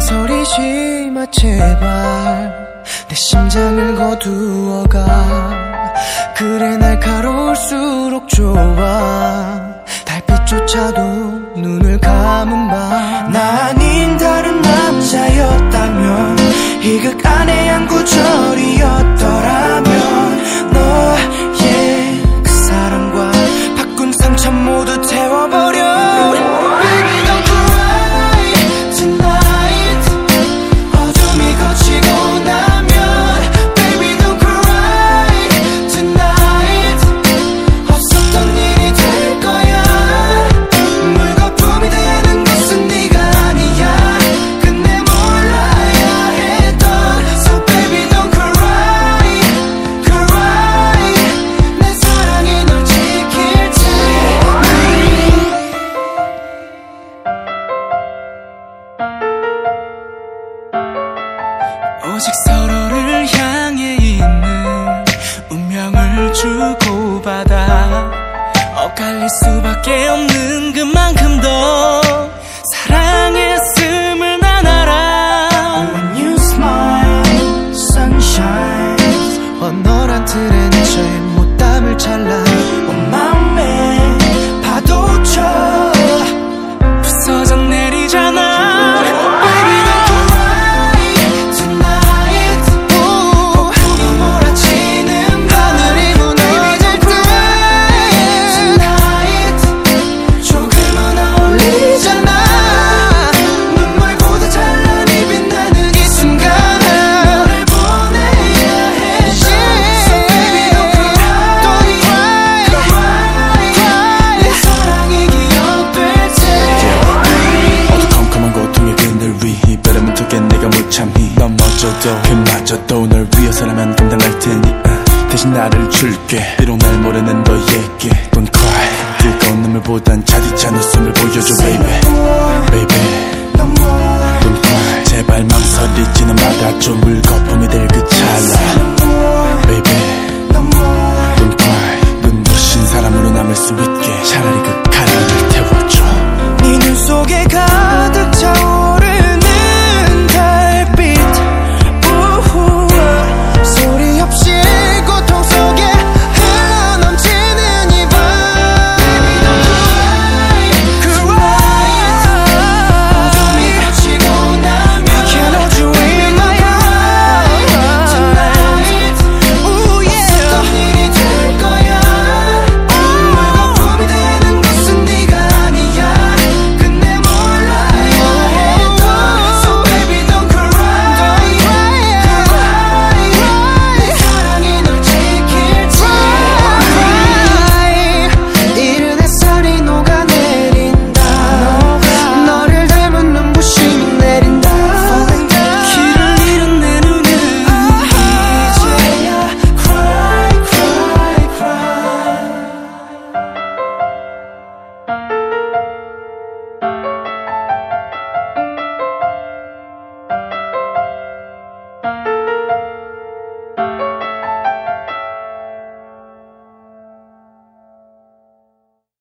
울지 마 제발. 내 심장을 거두어가. 그래 날가로울수록 좋아. 달빛조차도 눈을 감은 밤나 아닌 다른 남자였다면 이 극 안에 한 구절 운명을 주고받아 엇갈릴 수밖에 없는 그만큼 더 사랑했음을 난 알아 When you smile, sunshine 온 너란 틀에 내처의 못담을 잘라 넘어져도 그마저도 널 위해서라면 감당할 테니 어. 대신 나를 줄게. 비록 날 모르는 너에게. Don't cry. 뜨거운 눈물보단 차디찬 웃음을 보여줘 baby